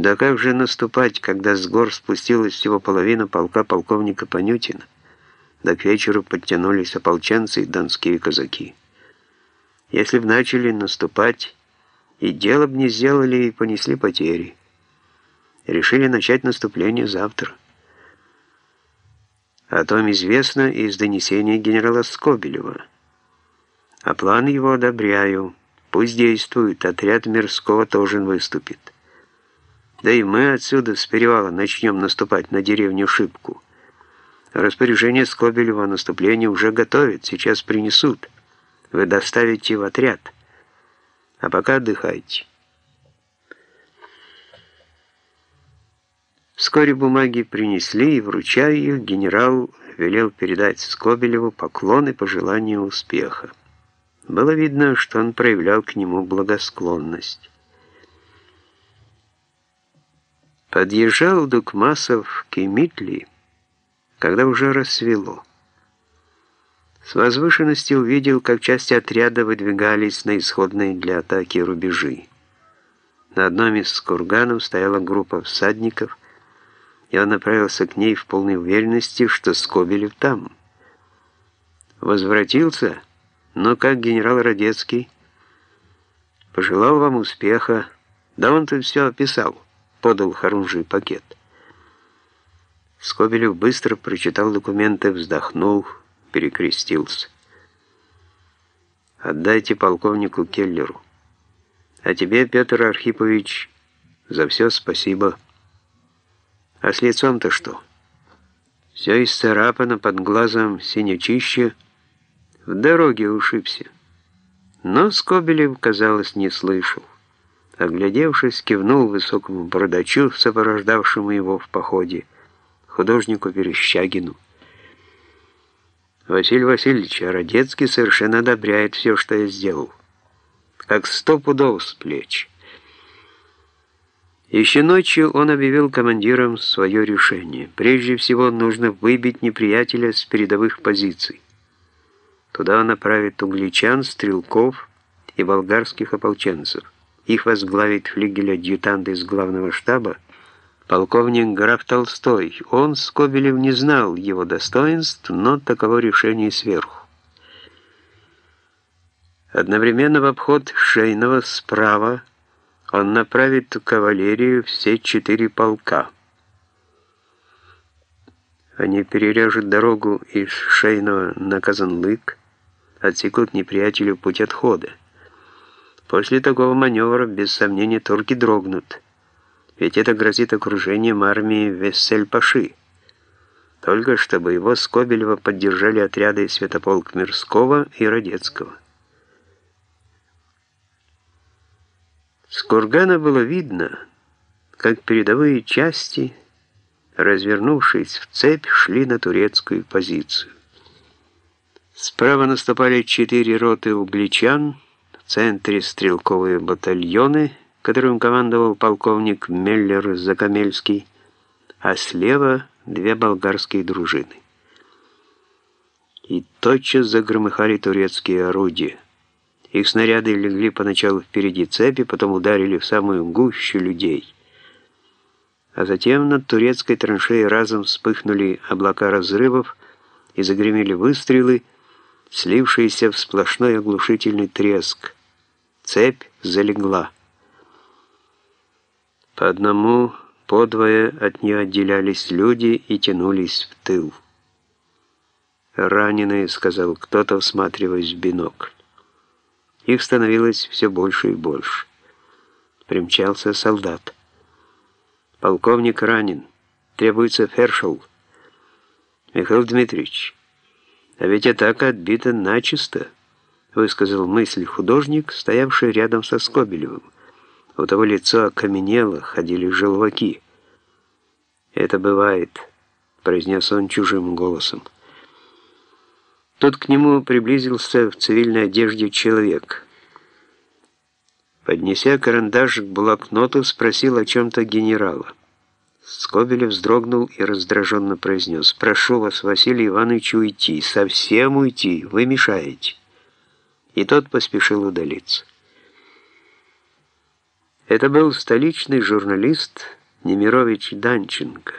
Да как же наступать, когда с гор спустилась всего половина полка полковника Панютина? Да к вечеру подтянулись ополченцы и донские казаки. Если б начали наступать, и дело б не сделали, и понесли потери. Решили начать наступление завтра. О том известно из донесения генерала Скобелева. А план его одобряю. Пусть действует, отряд Мирского тоже выступит. Да и мы отсюда с перевала начнем наступать на деревню Шибку. Распоряжение Скобелева о наступлении уже готовят, сейчас принесут. Вы доставите в отряд. А пока отдыхайте. Вскоре бумаги принесли, и, вручая их, генерал велел передать Скобелеву поклон и пожелание успеха. Было видно, что он проявлял к нему благосклонность. Подъезжал Дукмасов к Эмитли, когда уже рассвело. С возвышенности увидел, как части отряда выдвигались на исходные для атаки рубежи. На одном из курганов стояла группа всадников, и он направился к ней в полной уверенности, что Скобелев там. Возвратился, но как генерал Радецкий. Пожелал вам успеха, да он тут все описал подал Харунжий пакет. Скобелев быстро прочитал документы, вздохнул, перекрестился. «Отдайте полковнику Келлеру. А тебе, Петр Архипович, за все спасибо. А с лицом-то что? Все исцарапано под глазом синячище, в дороге ушибся». Но Скобелев, казалось, не слышал. Оглядевшись, кивнул высокому бородачу, сопровождавшему его в походе, художнику Верещагину. Василий Васильевич Родецкий совершенно одобряет все, что я сделал. Как сто пудов с плеч. Еще ночью он объявил командирам свое решение. Прежде всего, нужно выбить неприятеля с передовых позиций. Туда он направит угличан, стрелков и болгарских ополченцев. Их возглавит флигель-адъютант из главного штаба, полковник граф Толстой. Он, Скобелев, не знал его достоинств, но таково решение сверху. Одновременно в обход Шейного справа он направит кавалерию все четыре полка. Они перережут дорогу из Шейного на Казанлык, отсекут неприятелю путь отхода. После такого маневра, без сомнения, турки дрогнут, ведь это грозит окружением армии Вессель-Паши. Только чтобы его Скобелева поддержали отряды Святополк Мирского и Родецкого. С кургана было видно, как передовые части, развернувшись в цепь, шли на турецкую позицию. Справа наступали четыре роты угличан, центре стрелковые батальоны, которым командовал полковник Меллер-Закамельский, а слева две болгарские дружины. И тотчас загромыхали турецкие орудия. Их снаряды легли поначалу впереди цепи, потом ударили в самую гущу людей. А затем над турецкой траншеей разом вспыхнули облака разрывов и загремели выстрелы, слившиеся в сплошной оглушительный треск. Цепь залегла. По одному, по двое от нее отделялись люди и тянулись в тыл. «Раненые», — сказал кто-то, всматриваясь в бинокль. Их становилось все больше и больше. Примчался солдат. «Полковник ранен. Требуется фершел». «Михаил Дмитриевич, а ведь атака отбита начисто» высказал мысль художник, стоявший рядом со Скобелевым. У того лицо окаменело, ходили желваки. «Это бывает», — произнес он чужим голосом. Тут к нему приблизился в цивильной одежде человек. Поднеся карандаш к блокноту, спросил о чем-то генерала. Скобелев вздрогнул и раздраженно произнес, «Прошу вас, Василий Иванович, уйти, совсем уйти, вы мешаете» и тот поспешил удалиться. Это был столичный журналист Немирович Данченко.